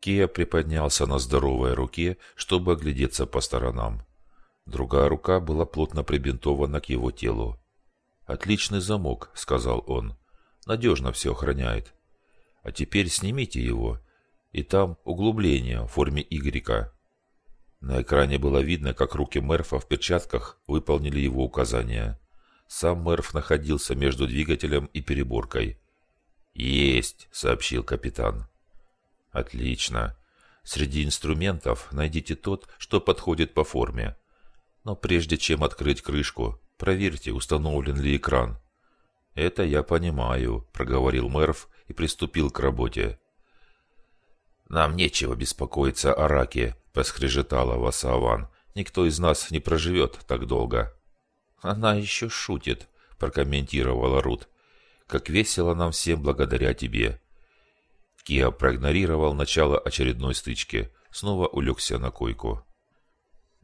Кия приподнялся на здоровой руке, чтобы оглядеться по сторонам. Другая рука была плотно прибинтована к его телу. «Отличный замок», — сказал он. «Надежно все охраняет. А теперь снимите его, и там углубление в форме Y». На экране было видно, как руки Мерфа в перчатках выполнили его указания. Сам Мерф находился между двигателем и переборкой. «Есть», — сообщил капитан. «Отлично. Среди инструментов найдите тот, что подходит по форме. Но прежде чем открыть крышку, проверьте, установлен ли экран». «Это я понимаю», — проговорил Мерф и приступил к работе. «Нам нечего беспокоиться о раке», — поскрежетала Васаван. «Никто из нас не проживет так долго». «Она еще шутит», — прокомментировала Рут. «Как весело нам всем благодаря тебе». Киа проигнорировал начало очередной стычки. Снова улегся на койку.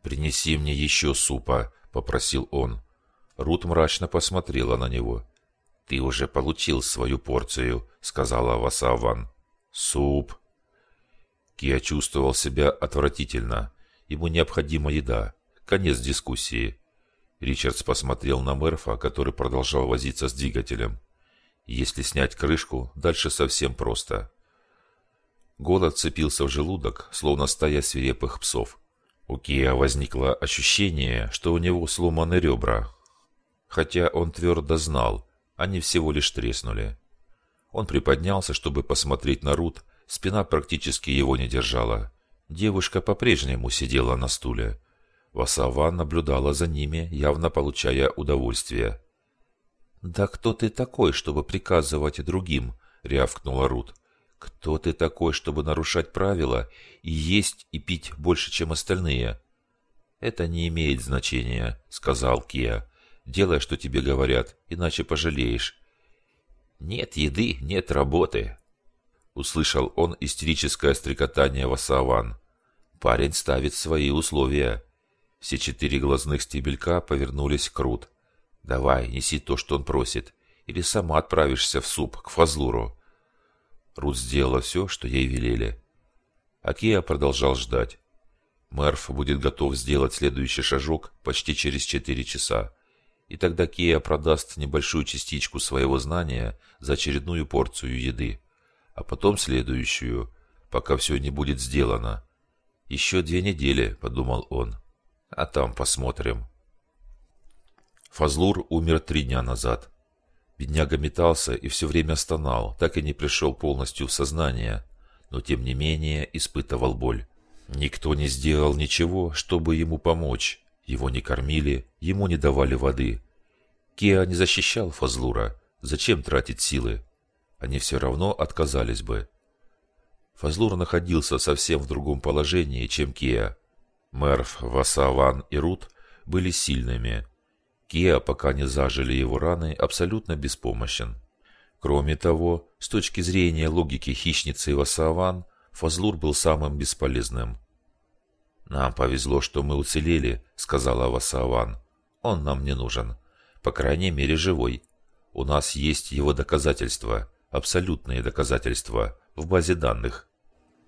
«Принеси мне еще супа», — попросил он. Рут мрачно посмотрела на него. «Ты уже получил свою порцию», — сказала Васаван. «Суп». Киа чувствовал себя отвратительно. Ему необходима еда. Конец дискуссии. Ричардс посмотрел на Мерфа, который продолжал возиться с двигателем. Если снять крышку, дальше совсем просто. Голод цепился в желудок, словно стая свирепых псов. У Киа возникло ощущение, что у него сломаны ребра. Хотя он твердо знал, они всего лишь треснули. Он приподнялся, чтобы посмотреть на Рут, спина практически его не держала. Девушка по-прежнему сидела на стуле. Васаван наблюдала за ними, явно получая удовольствие. «Да кто ты такой, чтобы приказывать другим?» — рявкнула Рут. «Кто ты такой, чтобы нарушать правила и есть и пить больше, чем остальные?» «Это не имеет значения», — сказал Киа. «Делай, что тебе говорят, иначе пожалеешь». «Нет еды, нет работы», — услышал он истерическое стрекотание Васаван. «Парень ставит свои условия». Все четыре глазных стебелька повернулись к Рут. «Давай, неси то, что он просит, или сама отправишься в суп, к Фазлуру». Рут сделала все, что ей велели. Акия продолжал ждать. Мерф будет готов сделать следующий шажок почти через четыре часа. И тогда Кия продаст небольшую частичку своего знания за очередную порцию еды. А потом следующую, пока все не будет сделано. «Еще две недели», — подумал он. «А там посмотрим». Фазлур умер три дня назад. Бедняга метался и все время стонал, так и не пришел полностью в сознание, но тем не менее испытывал боль. Никто не сделал ничего, чтобы ему помочь. Его не кормили, ему не давали воды. Кеа не защищал Фазлура. Зачем тратить силы? Они все равно отказались бы. Фазлур находился совсем в другом положении, чем Кеа. Мерв, Васаван и Рут были сильными, Киа, пока не зажили его раны, абсолютно беспомощен. Кроме того, с точки зрения логики хищницы Васаван, Фазлур был самым бесполезным. «Нам повезло, что мы уцелели», — сказала Васаван. «Он нам не нужен. По крайней мере, живой. У нас есть его доказательства, абсолютные доказательства, в базе данных».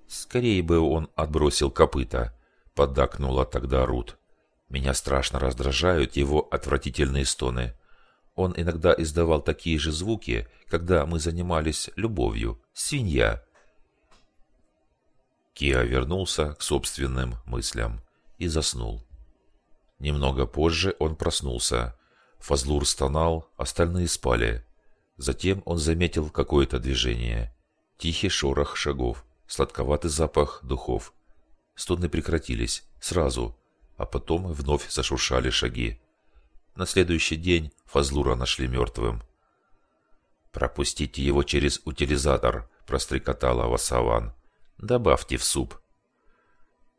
«Скорее бы он отбросил копыта», — поддакнула тогда Рут. Меня страшно раздражают его отвратительные стоны. Он иногда издавал такие же звуки, когда мы занимались любовью. Свинья. Киа вернулся к собственным мыслям и заснул. Немного позже он проснулся. Фазлур стонал, остальные спали. Затем он заметил какое-то движение. Тихий шорох шагов, сладковатый запах духов. Стоны прекратились. Сразу а потом вновь зашуршали шаги. На следующий день Фазлура нашли мертвым. «Пропустите его через утилизатор», – прострекотала Васаван. «Добавьте в суп».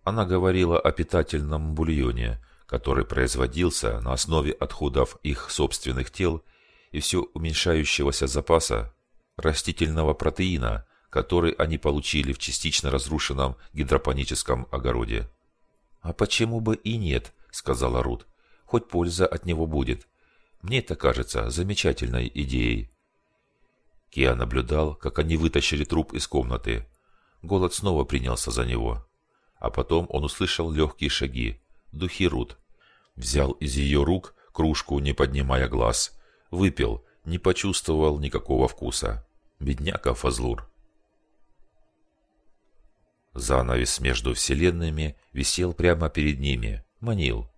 Она говорила о питательном бульоне, который производился на основе отходов их собственных тел и все уменьшающегося запаса растительного протеина, который они получили в частично разрушенном гидропоническом огороде. «А почему бы и нет?» — сказала Рут. «Хоть польза от него будет. Мне это кажется замечательной идеей». Киа наблюдал, как они вытащили труп из комнаты. Голод снова принялся за него. А потом он услышал легкие шаги. Духи Рут. Взял из ее рук кружку, не поднимая глаз. Выпил, не почувствовал никакого вкуса. Бедняка Фазлур. Занавес между вселенными висел прямо перед ними, манил.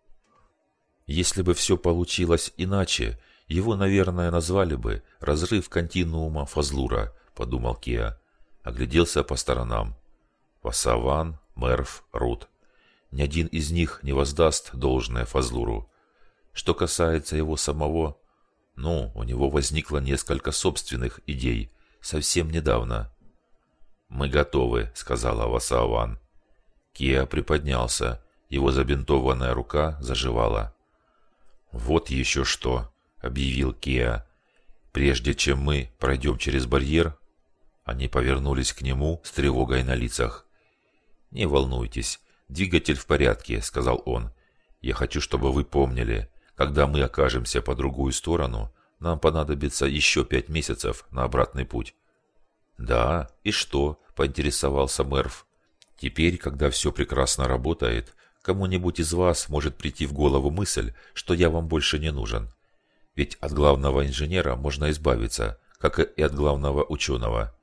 Если бы все получилось иначе, его, наверное, назвали бы «разрыв континуума Фазлура», подумал Кеа. Огляделся по сторонам. Васаван, Мерв, Рут. Ни один из них не воздаст должное Фазлуру. Что касается его самого, ну, у него возникло несколько собственных идей, совсем недавно. «Мы готовы», — сказала Васаван. Киа приподнялся, его забинтованная рука заживала. «Вот еще что», — объявил Киа. «Прежде чем мы пройдем через барьер...» Они повернулись к нему с тревогой на лицах. «Не волнуйтесь, двигатель в порядке», — сказал он. «Я хочу, чтобы вы помнили, когда мы окажемся по другую сторону, нам понадобится еще пять месяцев на обратный путь». «Да, и что?» – поинтересовался Мерв. «Теперь, когда все прекрасно работает, кому-нибудь из вас может прийти в голову мысль, что я вам больше не нужен. Ведь от главного инженера можно избавиться, как и от главного ученого.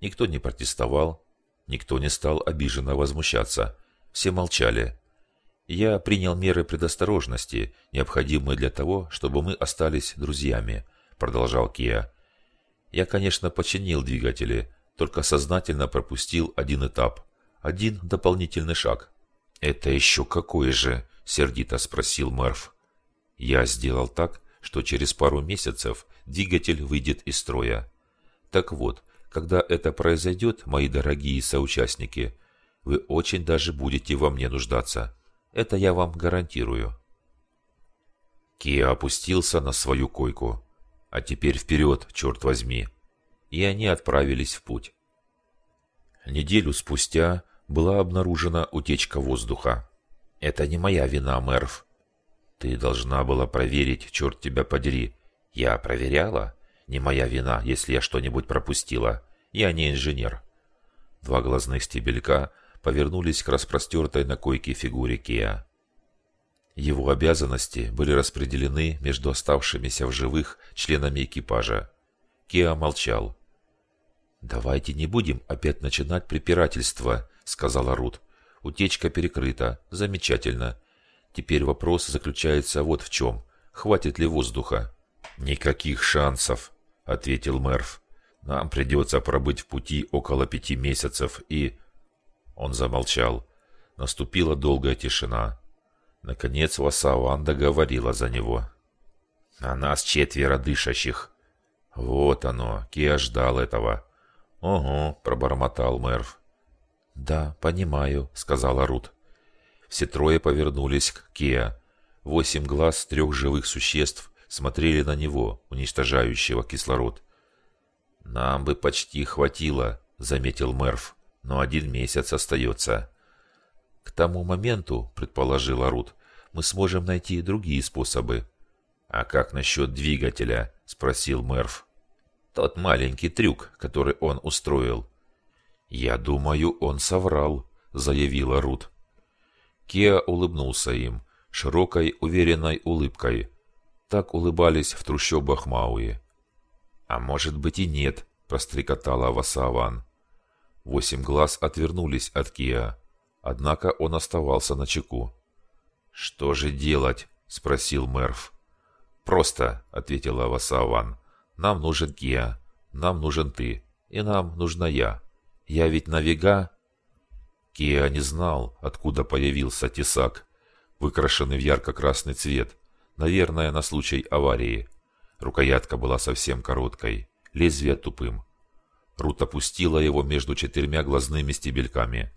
Никто не протестовал, никто не стал обиженно возмущаться. Все молчали. Я принял меры предосторожности, необходимые для того, чтобы мы остались друзьями, продолжал Кия. Я, конечно, починил двигатели, только сознательно пропустил один этап, один дополнительный шаг. «Это еще какой же?» – сердито спросил Мерф. «Я сделал так, что через пару месяцев двигатель выйдет из строя. Так вот, когда это произойдет, мои дорогие соучастники, вы очень даже будете во мне нуждаться. Это я вам гарантирую». Киа опустился на свою койку. «А теперь вперед, черт возьми!» И они отправились в путь. Неделю спустя была обнаружена утечка воздуха. «Это не моя вина, Мерв». «Ты должна была проверить, черт тебя подери». «Я проверяла? Не моя вина, если я что-нибудь пропустила. Я не инженер». Два глазных стебелька повернулись к распростертой на койке фигуре Кеа. Его обязанности были распределены между оставшимися в живых членами экипажа. Кеа молчал. «Давайте не будем опять начинать препирательство», — сказала Рут. «Утечка перекрыта. Замечательно. Теперь вопрос заключается вот в чем. Хватит ли воздуха?» «Никаких шансов», — ответил Мерв. «Нам придется пробыть в пути около пяти месяцев и...» Он замолчал. Наступила долгая тишина. Наконец Васаванда говорила за него. «А нас четверо дышащих». «Вот оно, Киа ждал этого». «Ого», — пробормотал Мерв. «Да, понимаю», — сказала Рут. Все трое повернулись к Кеа. Восемь глаз трех живых существ смотрели на него, уничтожающего кислород. «Нам бы почти хватило», — заметил Мерв, — «но один месяц остается». «К тому моменту», — предположила Рут, — «мы сможем найти другие способы». «А как насчет двигателя?» — спросил Мерв. Тот маленький трюк, который он устроил. «Я думаю, он соврал», — заявила Рут. Кеа улыбнулся им, широкой, уверенной улыбкой. Так улыбались в трущобах Мауи. «А может быть и нет», — прострекотала Васаван. Восемь глаз отвернулись от Киа, однако он оставался на чеку. «Что же делать?» — спросил Мерв. «Просто», — ответила Васаван. Нам нужен Киа, нам нужен ты, и нам нужна я. Я ведь навига...» Киа не знал, откуда появился тесак, выкрашенный в ярко-красный цвет, наверное, на случай аварии. Рукоятка была совсем короткой, лезвие тупым. Рут опустила его между четырьмя глазными стебельками.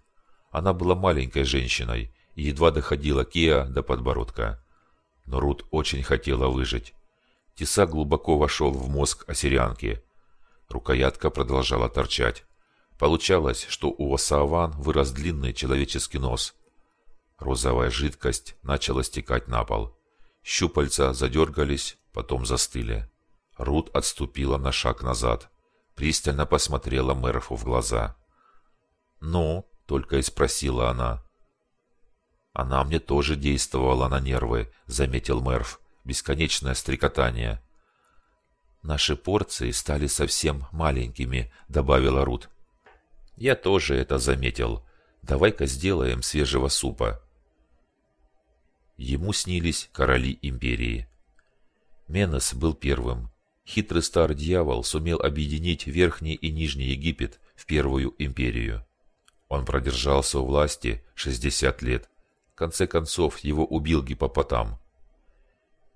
Она была маленькой женщиной и едва доходила Киа до подбородка. Но Рут очень хотела выжить. Тесак глубоко вошел в мозг осирянки. Рукоятка продолжала торчать. Получалось, что у Осааван вырос длинный человеческий нос. Розовая жидкость начала стекать на пол. Щупальца задергались, потом застыли. Рут отступила на шаг назад. Пристально посмотрела Мэрфу в глаза. «Ну?» – только и спросила она. «Она мне тоже действовала на нервы», – заметил Мерв. «Бесконечное стрекотание». «Наши порции стали совсем маленькими», – добавила Рут. «Я тоже это заметил. Давай-ка сделаем свежего супа». Ему снились короли империи. Менес был первым. Хитрый старый дьявол сумел объединить Верхний и Нижний Египет в Первую империю. Он продержался у власти 60 лет конце концов, его убил гипопотам.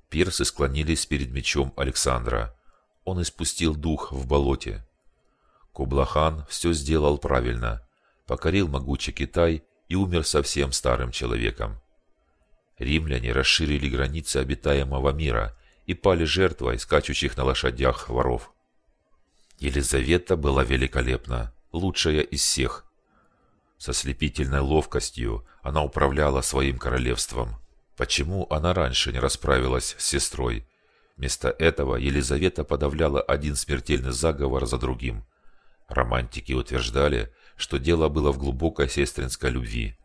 Персы склонились перед мечом Александра. Он испустил дух в болоте. Кублахан все сделал правильно, покорил могучий Китай и умер совсем старым человеком. Римляне расширили границы обитаемого мира и пали жертвой скачущих на лошадях воров. Елизавета была великолепна, лучшая из всех – со слепительной ловкостью она управляла своим королевством. Почему она раньше не расправилась с сестрой? Вместо этого Елизавета подавляла один смертельный заговор за другим. Романтики утверждали, что дело было в глубокой сестринской любви.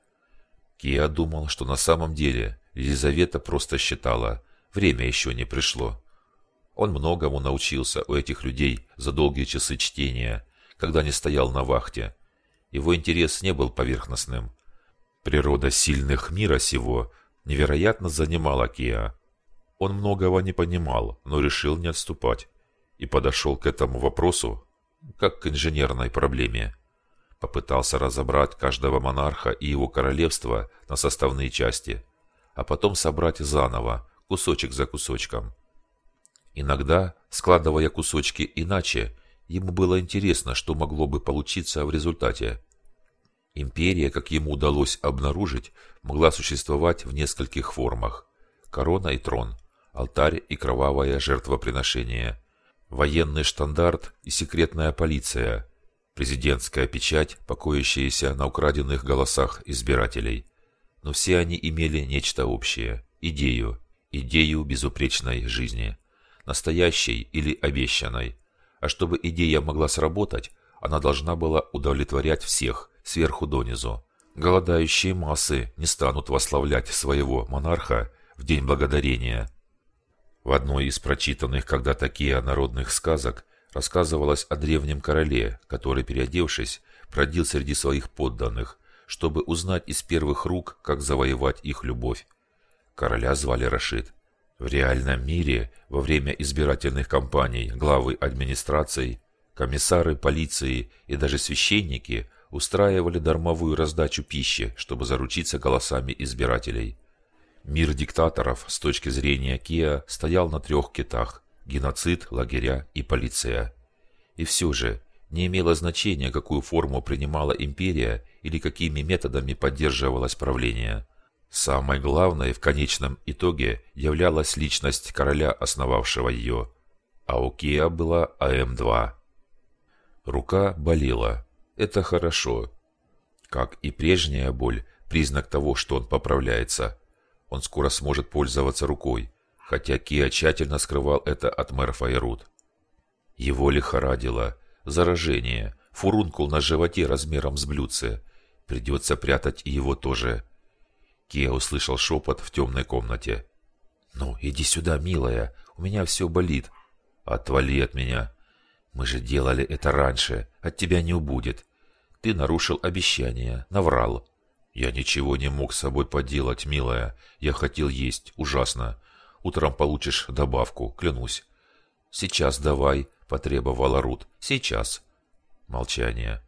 Киа думал, что на самом деле Елизавета просто считала, время еще не пришло. Он многому научился у этих людей за долгие часы чтения, когда не стоял на вахте – его интерес не был поверхностным. Природа сильных мира сего невероятно занимала Киа. Он многого не понимал, но решил не отступать. И подошел к этому вопросу, как к инженерной проблеме. Попытался разобрать каждого монарха и его королевство на составные части, а потом собрать заново, кусочек за кусочком. Иногда, складывая кусочки иначе, ему было интересно, что могло бы получиться в результате. Империя, как ему удалось обнаружить, могла существовать в нескольких формах. Корона и трон, алтарь и кровавое жертвоприношение, военный штандарт и секретная полиция, президентская печать, покоящаяся на украденных голосах избирателей. Но все они имели нечто общее – идею, идею безупречной жизни, настоящей или обещанной. А чтобы идея могла сработать, она должна была удовлетворять всех – сверху донизу. Голодающие массы не станут восславлять своего монарха в День Благодарения. В одной из прочитанных когда-то Киа народных сказок рассказывалось о древнем короле, который, переодевшись, бродил среди своих подданных, чтобы узнать из первых рук, как завоевать их любовь. Короля звали Рашид. В реальном мире во время избирательных кампаний главы администраций, комиссары полиции и даже священники устраивали дармовую раздачу пищи, чтобы заручиться голосами избирателей. Мир диктаторов с точки зрения Киа стоял на трех китах – геноцид, лагеря и полиция. И все же не имело значения, какую форму принимала империя или какими методами поддерживалось правление. Самой главной в конечном итоге являлась личность короля, основавшего ее. А у Киа была АМ-2. Рука болела, это хорошо. Как и прежняя боль, признак того, что он поправляется. Он скоро сможет пользоваться рукой, хотя Киа тщательно скрывал это от Мерфа и. Его лихорадило, заражение, фурункул на животе размером с блюдце. Придется прятать и его тоже. Киа услышал шепот в темной комнате. «Ну, иди сюда, милая, у меня все болит». «Отвали от меня», мы же делали это раньше, от тебя не убудет. Ты нарушил обещание, наврал. Я ничего не мог с собой поделать, милая. Я хотел есть, ужасно. Утром получишь добавку, клянусь. Сейчас давай, потребовала Рут. Сейчас. Молчание.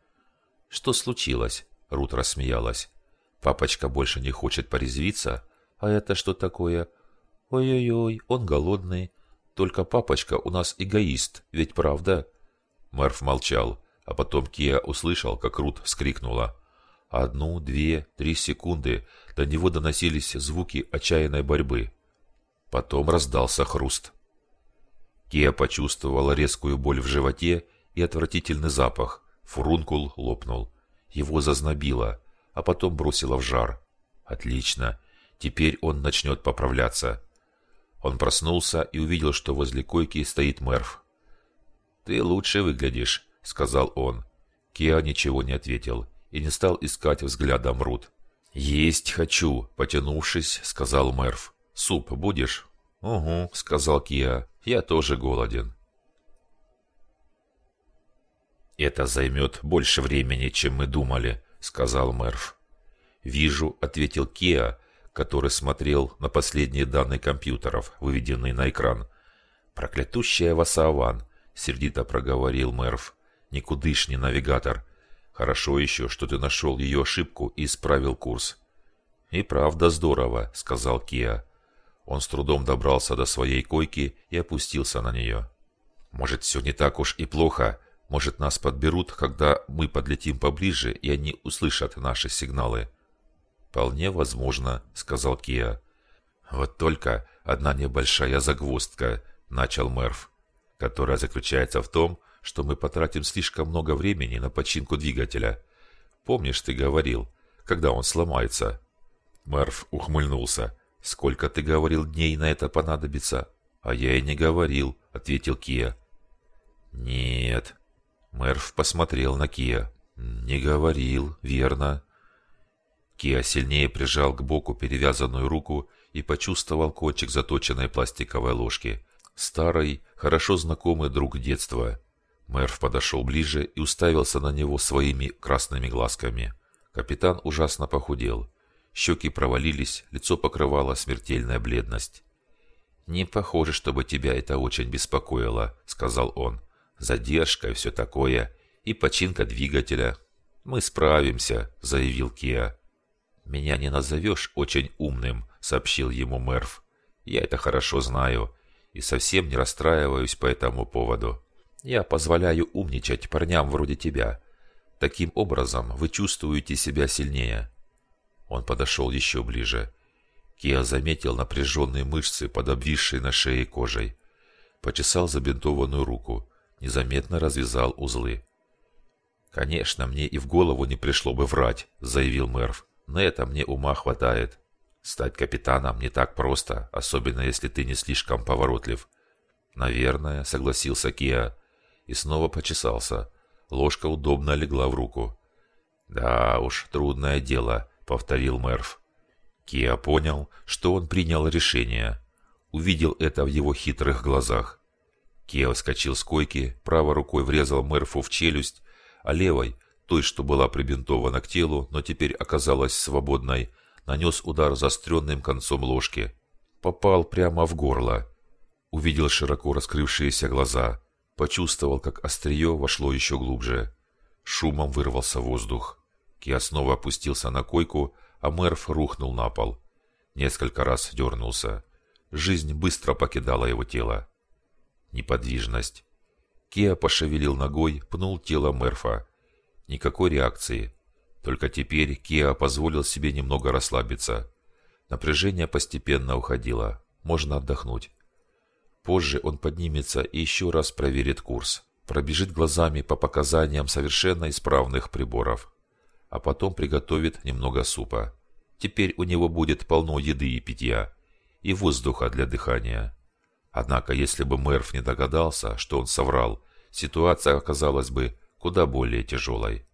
Что случилось? Рут рассмеялась. Папочка больше не хочет порезвиться? А это что такое? Ой-ой-ой, он голодный. Только папочка у нас эгоист, ведь правда? Мерф молчал, а потом Кия услышал, как Рут вскрикнула. Одну, две, три секунды до него доносились звуки отчаянной борьбы. Потом раздался хруст. Кия почувствовала резкую боль в животе и отвратительный запах. Фурункул лопнул. Его зазнобило, а потом бросило в жар. Отлично. Теперь он начнет поправляться. Он проснулся и увидел, что возле койки стоит Мерф. «Ты лучше выглядишь», — сказал он. Киа ничего не ответил, и не стал искать взглядом Рут. «Есть хочу», — потянувшись, сказал Мерв. «Суп будешь?» «Угу», — сказал Киа. «Я тоже голоден». «Это займет больше времени, чем мы думали», — сказал Мерв. «Вижу», — ответил Киа, который смотрел на последние данные компьютеров, выведенные на экран. «Проклятущая Васааван», — сердито проговорил Мерв. «Никудышний навигатор. Хорошо еще, что ты нашел ее ошибку и исправил курс». «И правда здорово», — сказал Киа. Он с трудом добрался до своей койки и опустился на нее. «Может, все не так уж и плохо. Может, нас подберут, когда мы подлетим поближе, и они услышат наши сигналы». «Вполне возможно», — сказал Киа. «Вот только одна небольшая загвоздка», — начал Мерв, «которая заключается в том, что мы потратим слишком много времени на починку двигателя. Помнишь, ты говорил, когда он сломается?» Мерв ухмыльнулся. «Сколько ты говорил дней на это понадобится?» «А я и не говорил», — ответил Кия. «Нет». Мерв посмотрел на Кия. «Не говорил, верно». Киа сильнее прижал к боку перевязанную руку и почувствовал кончик заточенной пластиковой ложки. Старый, хорошо знакомый друг детства. Мэрф подошел ближе и уставился на него своими красными глазками. Капитан ужасно похудел. Щеки провалились, лицо покрывала смертельная бледность. «Не похоже, чтобы тебя это очень беспокоило», — сказал он. «Задержка и все такое, и починка двигателя». «Мы справимся», — заявил Киа. «Меня не назовешь очень умным», — сообщил ему Мерв. «Я это хорошо знаю и совсем не расстраиваюсь по этому поводу. Я позволяю умничать парням вроде тебя. Таким образом вы чувствуете себя сильнее». Он подошел еще ближе. Киа заметил напряженные мышцы под обвисшей на шее кожей. Почесал забинтованную руку, незаметно развязал узлы. «Конечно, мне и в голову не пришло бы врать», — заявил Мерв. На это мне ума хватает. Стать капитаном не так просто, особенно если ты не слишком поворотлив. Наверное, согласился Киа и снова почесался. Ложка удобно легла в руку. Да уж, трудное дело, повторил Мерв. Киа понял, что он принял решение. Увидел это в его хитрых глазах. Киа вскочил с койки, правой рукой врезал Мерфу в челюсть, а левой той, что была прибинтована к телу, но теперь оказалась свободной, нанес удар заостренным концом ложки. Попал прямо в горло. Увидел широко раскрывшиеся глаза. Почувствовал, как острие вошло еще глубже. Шумом вырвался воздух. Киа снова опустился на койку, а Мерф рухнул на пол. Несколько раз дернулся. Жизнь быстро покидала его тело. Неподвижность. Киа пошевелил ногой, пнул тело Мерфа. Никакой реакции. Только теперь Киа позволил себе немного расслабиться. Напряжение постепенно уходило. Можно отдохнуть. Позже он поднимется и еще раз проверит курс. Пробежит глазами по показаниям совершенно исправных приборов. А потом приготовит немного супа. Теперь у него будет полно еды и питья. И воздуха для дыхания. Однако, если бы Мерв не догадался, что он соврал, ситуация оказалась бы куда более тяжелой.